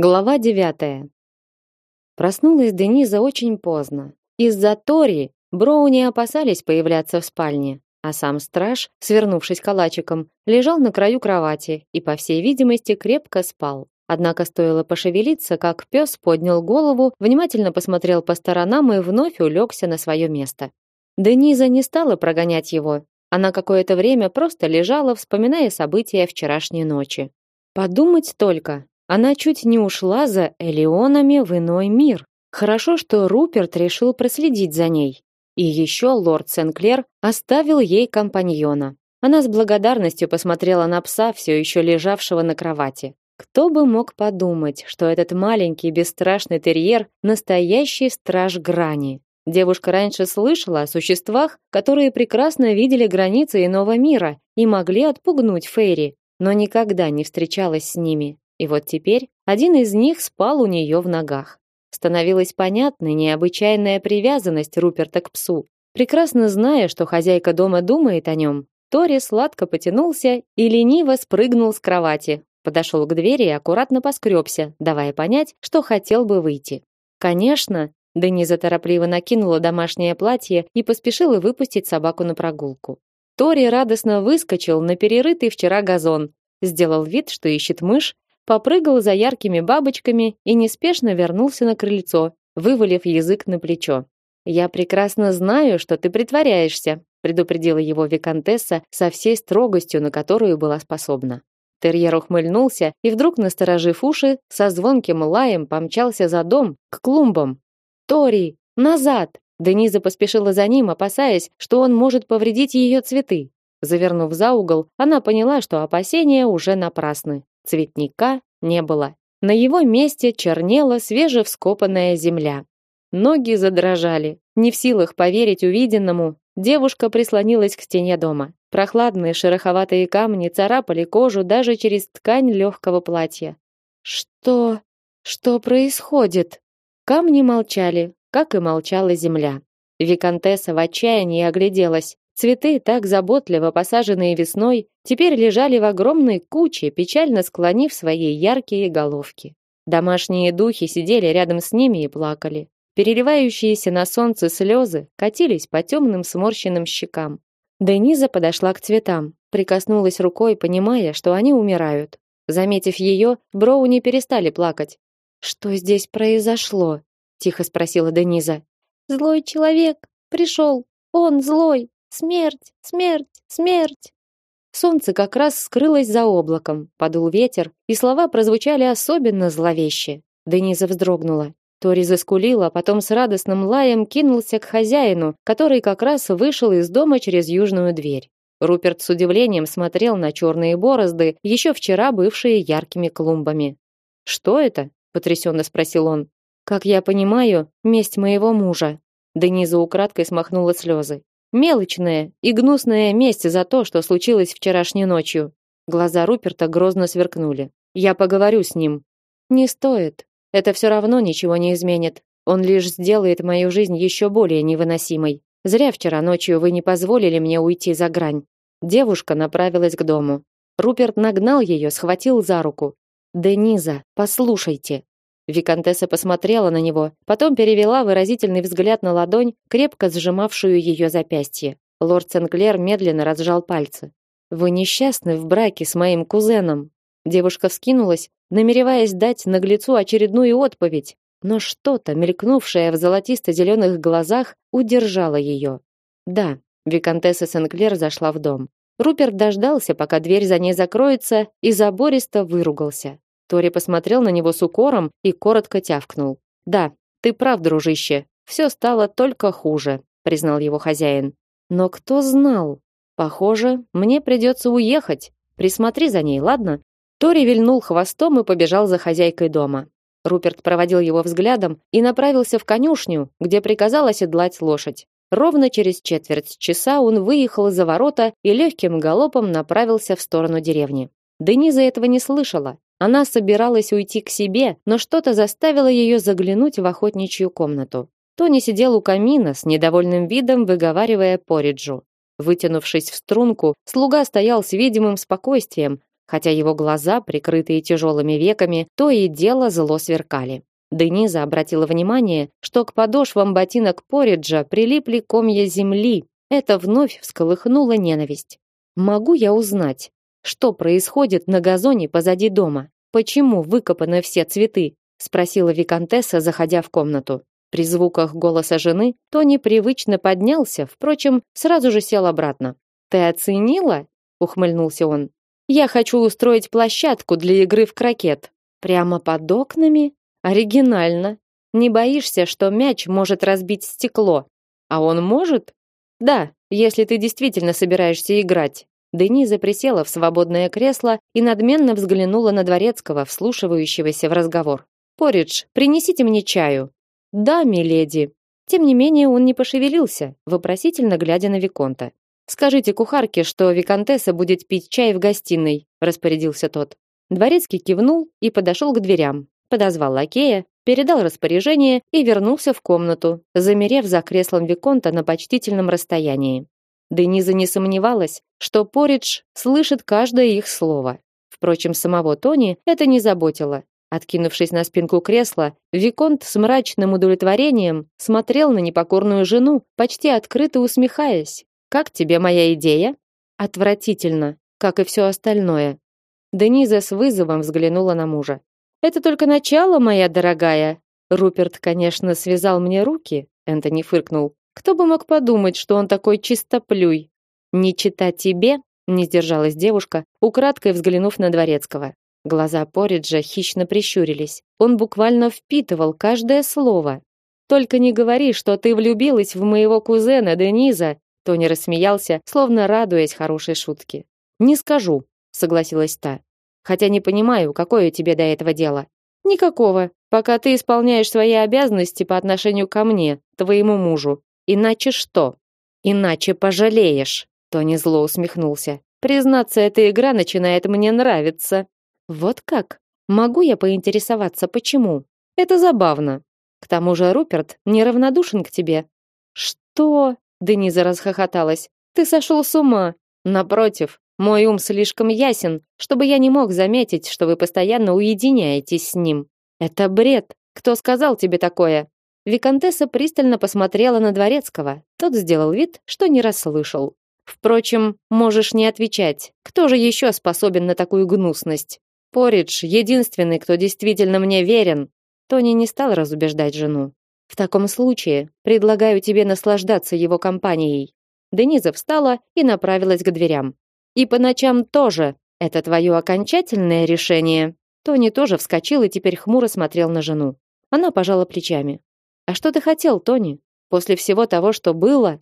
Глава девятая. Проснулась Дениза очень поздно. Из-за Тори Броуни опасались появляться в спальне, а сам страж, свернувшись калачиком, лежал на краю кровати и, по всей видимости, крепко спал. Однако стоило пошевелиться, как пес поднял голову, внимательно посмотрел по сторонам и вновь улегся на свое место. Дениза не стала прогонять его. Она какое-то время просто лежала, вспоминая события вчерашней ночи. Подумать только, она чуть не ушла за Элеонами в иной мир. Хорошо, что Руперт решил проследить за ней. И еще лорд Сенклер оставил ей компаньона. Она с благодарностью посмотрела на пса, все еще лежавшего на кровати. Кто бы мог подумать, что этот маленький бесстрашный терьер настоящий страж грани. Девушка раньше слышала о существах, которые прекрасно видели границы иного мира и могли отпугнуть Фейри, но никогда не встречалась с ними. И вот теперь один из них спал у нее в ногах. Становилась понятной необычайная привязанность Руперта к псу. Прекрасно зная, что хозяйка дома думает о нем, Тори сладко потянулся и лениво спрыгнул с кровати, подошел к двери и аккуратно поскребся, давая понять, что хотел бы выйти. Конечно, Дениза торопливо накинула домашнее платье и поспешила выпустить собаку на прогулку. Тори радостно выскочил на перерытый вчера газон, сделал вид, что ищет мышь, попрыгал за яркими бабочками и неспешно вернулся на крыльцо, вывалив язык на плечо. Я прекрасно знаю, что ты притворяешься, предупредила его виконтесса со всей строгостью, на которую была способна. Терьер ухмыльнулся и вдруг, насторожив уши, со звонким лаем помчался за дом, к клумбам. «Тори! Назад!» Дениза поспешила за ним, опасаясь, что он может повредить ее цветы. Завернув за угол, она поняла, что опасения уже напрасны. Цветника не было. На его месте чернела свежевскопанная земля. Ноги задрожали. Не в силах поверить увиденному, девушка прислонилась к стене дома. Прохладные шероховатые камни царапали кожу даже через ткань легкого платья. Что? Что происходит? Камни молчали, как и молчала земля. Викантесса в отчаянии огляделась. Цветы, так заботливо посаженные весной, теперь лежали в огромной куче, печально склонив свои яркие головки. Домашние духи сидели рядом с ними и плакали. Переливающиеся на солнце слезы катились по темным сморщенным щекам. Дениза подошла к цветам, прикоснулась рукой, понимая, что они умирают. Заметив ее, Броуни перестали плакать. «Что здесь произошло?» – тихо спросила Дениза. «Злой человек пришел. Он злой!» Смерть, смерть, смерть. Солнце как раз скрылось за облаком, подул ветер, и слова прозвучали особенно зловеще. Дениза вздрогнула. Тори заскулила, а потом с радостным лаем кинулся к хозяину, который как раз вышел из дома через южную дверь. Руперт с удивлением смотрел на черные борозды, еще вчера бывшие яркими клумбами. «Что это?» – потрясенно спросил он. «Как я понимаю, месть моего мужа». Дениза украдкой смахнула слезы. Мелочная и гнусная месть за то, что случилось вчерашней ночью. Глаза Руперта грозно сверкнули. Я поговорю с ним. Не стоит. Это все равно ничего не изменит. Он лишь сделает мою жизнь еще более невыносимой. Зря вчера ночью вы не позволили мне уйти за грань. Девушка направилась к дому. Руперт нагнал ее, схватил за руку. Дениза, послушайте. Викантесса посмотрела на него, потом перевела выразительный взгляд на ладонь, крепко сжимавшую ее запястье. Лорд Сенклер медленно разжал пальцы. Вы несчастны в браке с моим кузеном. Девушка вскинулась, намереваясь дать наглецу очередную отповедь, но что-то, мелькнувшее в золотисто-зеленых глазах, удержало ее. Да, виконтесса Сенклер зашла в дом. Руперт дождался, пока дверь за ней закроется, и забористо выругался. Тори посмотрел на него с укором и коротко тявкнул. «Да, ты прав, дружище. Все стало только хуже», признал его хозяин. «Но кто знал? Похоже, мне придется уехать. Присмотри за ней, ладно?» Тори вильнул хвостом и побежал за хозяйкой дома. Руперт проводил его взглядом и направился в конюшню, где приказал оседлать лошадь. Ровно через четверть часа он выехал за ворота и легким галопом направился в сторону деревни. Дениза этого не слышала. Она собиралась уйти к себе, но что-то заставило ее заглянуть в охотничью комнату. Тони сидел у камина с недовольным видом, выговаривая пориджу. Вытянувшись в струнку, слуга стоял с видимым спокойствием, хотя его глаза, прикрытые тяжелыми веками, то и дело зло сверкали. Дениза обратила внимание, что к подошвам ботинок Пориджа прилипли комья земли. Это вновь всколыхнуло ненависть. Могу я узнать, что происходит на газоне позади дома? Почему выкопаны все цветы? спросила виконтесса, заходя в комнату. При звуках голоса жены Тони привычно поднялся, впрочем, сразу же сел обратно. Ты оценила? ухмыльнулся он. Я хочу устроить площадку для игры в крокет. Прямо под окнами? Оригинально. Не боишься, что мяч может разбить стекло? А он может? Да, если ты действительно собираешься играть. Дениза присела в свободное кресло и надменно взглянула на дворецкого, вслушивающегося в разговор. Поридж, принесите мне чаю. Да, миледи. Тем не менее, он не пошевелился, вопросительно глядя на виконта. Скажите кухарке, что виконтесса будет пить чай в гостиной, распорядился тот. Дворецкий кивнул и подошел к дверям, подозвал лакея, передал распоряжение и вернулся в комнату, замерев за креслом виконта на почтительном расстоянии. Дениза не сомневалась, что Поридж слышит каждое их слово. Впрочем, самого Тони это не заботило. Откинувшись на спинку кресла, виконт с мрачным удовлетворением смотрел на непокорную жену, почти открыто усмехаясь. Как тебе моя идея? Отвратительно, как и все остальное. Дениза с вызовом взглянула на мужа. Это только начало, моя дорогая. Руперт, конечно, связал мне руки, Энтони фыркнул. Кто бы мог подумать, что он такой чистоплюй? Не читать тебе, не сдержалась девушка, украдкой взглянув на дворецкого. Глаза Пориджа хищно прищурились. Он буквально впитывал каждое слово. Только не говори, что ты влюбилась в моего кузена Дениза. Тони рассмеялся, словно радуясь хорошей шутке. Не скажу, согласилась та. Хотя не понимаю, какое тебе до этого дело. Никакого, пока ты исполняешь свои обязанности по отношению ко мне, твоему мужу. Иначе что? Иначе пожалеешь. Тони зло усмехнулся. Признаться, эта игра начинает мне нравиться. Вот как? Могу я поинтересоваться, почему? Это забавно. К тому же Руперт неравнодушен к тебе. Что? Дениза расхохоталась. Ты сошел с ума. Напротив, мой ум слишком ясен, чтобы я не мог заметить, что вы постоянно уединяетесь с ним. Это бред. Кто сказал тебе такое? Викантесса пристально посмотрела на дворецкого. Тот сделал вид, что не расслышал. Впрочем, можешь не отвечать. Кто же еще способен на такую гнусность? Поридж единственный, кто действительно мне верен. Тони не стал разубеждать жену. В таком случае предлагаю тебе наслаждаться его компанией. Дениза встала и направилась к дверям. И по ночам тоже. Это твое окончательное решение. Тони тоже вскочил и теперь хмуро смотрел на жену. Она пожала плечами. А что ты хотел, Тони? После всего того, что было,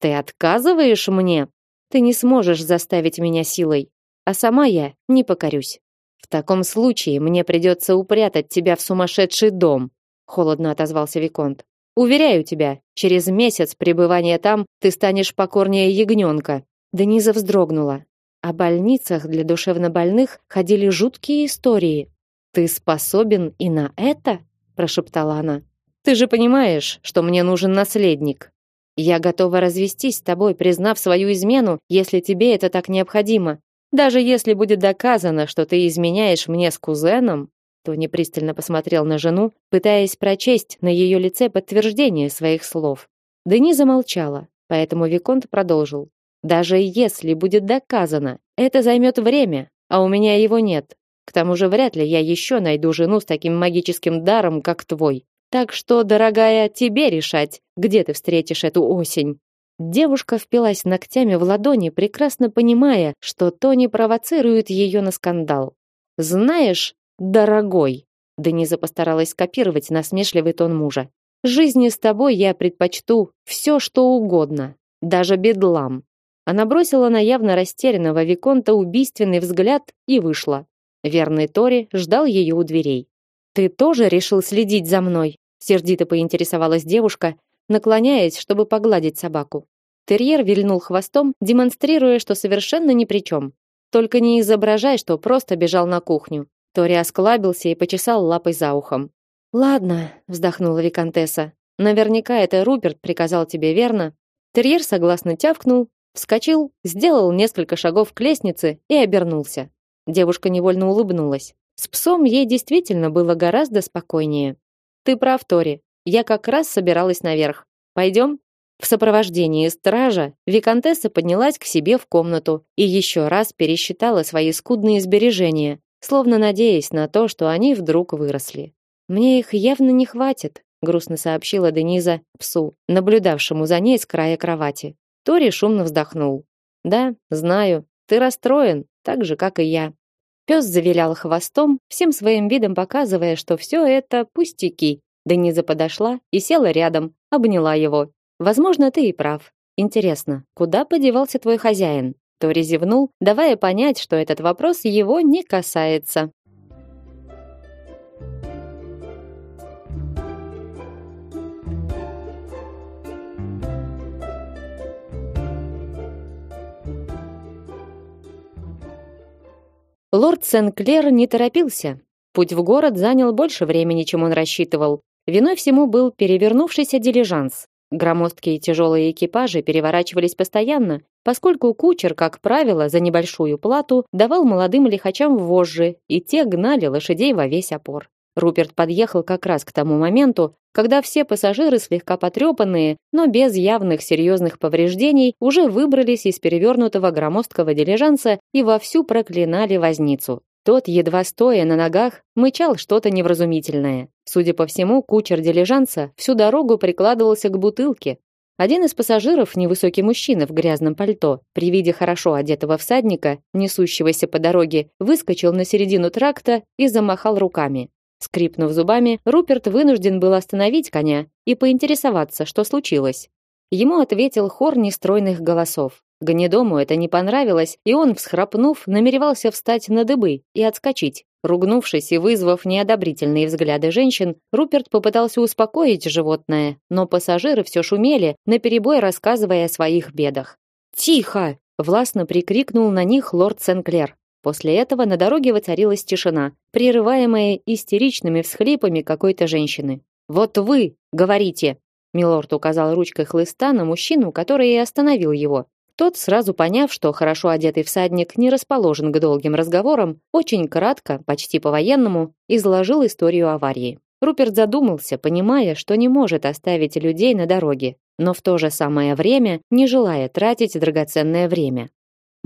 ты отказываешь мне? Ты не сможешь заставить меня силой, а сама я не покорюсь. В таком случае мне придется упрятать тебя в сумасшедший дом, холодно отозвался виконт. Уверяю тебя, через месяц пребывания там ты станешь покорнее ягненка. Дениза вздрогнула. О больницах для душевнобольных ходили жуткие истории. Ты способен и на это? прошептала она. Ты же понимаешь, что мне нужен наследник. Я готова развестись с тобой, признав свою измену, если тебе это так необходимо. Даже если будет доказано, что ты изменяешь мне с кузеном, Тони пристально посмотрел на жену, пытаясь прочесть на ее лице подтверждение своих слов. Дени замолчала, поэтому виконт продолжил: "Даже если будет доказано, это займет время, а у меня его нет. К тому же вряд ли я еще найду жену с таким магическим даром, как твой. Так что, дорогая, тебе решать, где ты встретишь эту осень". Девушка впилась ногтями в ладони, прекрасно понимая, что Тони провоцирует ее на скандал. «Знаешь, дорогой», — Дениза постаралась скопировать насмешливый тон мужа, «жизни с тобой я предпочту все, что угодно, даже бедлам». Она бросила на явно растерянного Виконта убийственный взгляд и вышла. Верный Тори ждал ее у дверей. «Ты тоже решил следить за мной?» Сердито поинтересовалась девушка, наклоняясь, чтобы погладить собаку. Терьер вильнул хвостом, демонстрируя, что совершенно ни при чем. Только не изображай, что просто бежал на кухню. Тори осклабился и почесал лапой за ухом. Ладно, вздохнула виконтесса. Наверняка это Руперт приказал тебе, верно? Терьер согласно тявкнул, вскочил, сделал несколько шагов к лестнице и обернулся. Девушка невольно улыбнулась. С псом ей действительно было гораздо спокойнее. Ты прав, Тори. Я как раз собиралась наверх. Пойдем? В сопровождении стража виконтесса поднялась к себе в комнату и еще раз пересчитала свои скудные сбережения, словно надеясь на то, что они вдруг выросли. Мне их явно не хватит, грустно сообщила Дениза псу, наблюдавшему за ней с края кровати. Тори шумно вздохнул. Да, знаю, ты расстроен, так же как и я. Пес завилял хвостом, всем своим видом показывая, что все это пустяки. Дениза подошла и села рядом, обняла его. Возможно, ты и прав. Интересно, куда подевался твой хозяин? Тори зевнул, давая понять, что этот вопрос его не касается. Лорд Сен-Клер не торопился. Путь в город занял больше времени, чем он рассчитывал. Виной всему был перевернувшийся дилижанс. Громоздкие тяжелые экипажи переворачивались постоянно, поскольку кучер, как правило, за небольшую плату давал молодым лихачам вожжи, и те гнали лошадей во весь опор. Руперт подъехал как раз к тому моменту, когда все пассажиры слегка потрепанные, но без явных серьезных повреждений, уже выбрались из перевернутого громоздкого дилижанса и вовсю проклинали возницу. Тот, едва стоя на ногах, мычал что-то невразумительное. Судя по всему, кучер дилижанса всю дорогу прикладывался к бутылке. Один из пассажиров, невысокий мужчина в грязном пальто, при виде хорошо одетого всадника, несущегося по дороге, выскочил на середину тракта и замахал руками. Скрипнув зубами, Руперт вынужден был остановить коня и поинтересоваться, что случилось. Ему ответил хор нестройных голосов. Гнедому это не понравилось, и он, всхрапнув, намеревался встать на дыбы и отскочить. Ругнувшись и вызвав неодобрительные взгляды женщин, Руперт попытался успокоить животное, но пассажиры все шумели, наперебой рассказывая о своих бедах. «Тихо!» – властно прикрикнул на них лорд Сенклер. После этого на дороге воцарилась тишина, прерываемая истеричными всхлипами какой-то женщины. «Вот вы, говорите!» Милорд указал ручкой хлыста на мужчину, который и остановил его. Тот, сразу поняв, что хорошо одетый всадник не расположен к долгим разговорам, очень кратко, почти по-военному, изложил историю аварии. Руперт задумался, понимая, что не может оставить людей на дороге, но в то же самое время не желая тратить драгоценное время.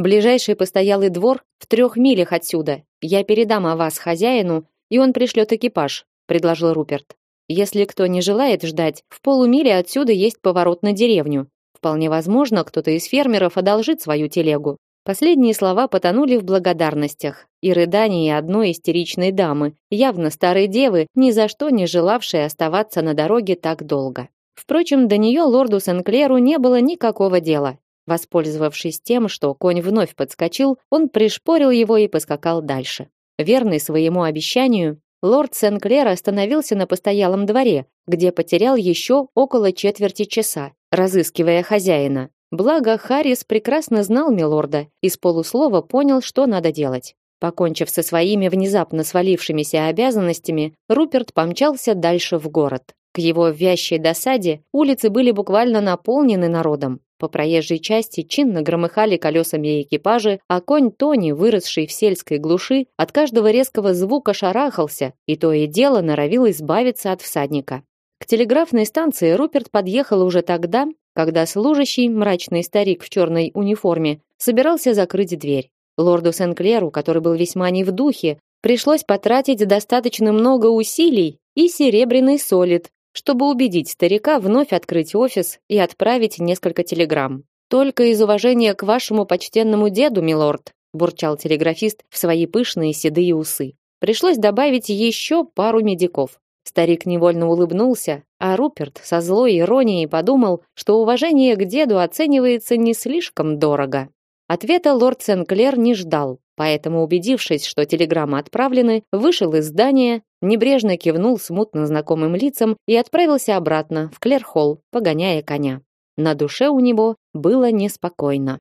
Ближайший постоялый двор в трех милях отсюда. Я передам о вас хозяину, и он пришлет экипаж, предложил Руперт. Если кто не желает ждать, в полумиле отсюда есть поворот на деревню. Вполне возможно, кто-то из фермеров одолжит свою телегу. Последние слова потонули в благодарностях и рыдании одной истеричной дамы, явно старой девы, ни за что не желавшей оставаться на дороге так долго. Впрочем, до нее лорду Сенклеру не было никакого дела. Воспользовавшись тем, что конь вновь подскочил, он пришпорил его и поскакал дальше. Верный своему обещанию, лорд Сенклер остановился на постоялом дворе, где потерял еще около четверти часа, разыскивая хозяина. Благо Харрис прекрасно знал милорда и с полуслова понял, что надо делать. Покончив со своими внезапно свалившимися обязанностями, Руперт помчался дальше в город. К его вящей досаде улицы были буквально наполнены народом. По проезжей части чинно громыхали колесами экипажи, а конь Тони, выросший в сельской глуши, от каждого резкого звука шарахался и то и дело норовил избавиться от всадника. К телеграфной станции Руперт подъехал уже тогда, когда служащий, мрачный старик в черной униформе, собирался закрыть дверь. Лорду Сенклеру, который был весьма не в духе, пришлось потратить достаточно много усилий и серебряный солид, чтобы убедить старика вновь открыть офис и отправить несколько телеграмм. Только из уважения к вашему почтенному деду, милорд, бурчал телеграфист в свои пышные седые усы. Пришлось добавить еще пару медиков. Старик невольно улыбнулся, а Руперт со злой иронией подумал, что уважение к деду оценивается не слишком дорого. Ответа лорд Сенклер не ждал, поэтому, убедившись, что телеграммы отправлены, вышел из здания, небрежно кивнул смутно знакомым лицам и отправился обратно в Клерхолл, погоняя коня. На душе у него было неспокойно.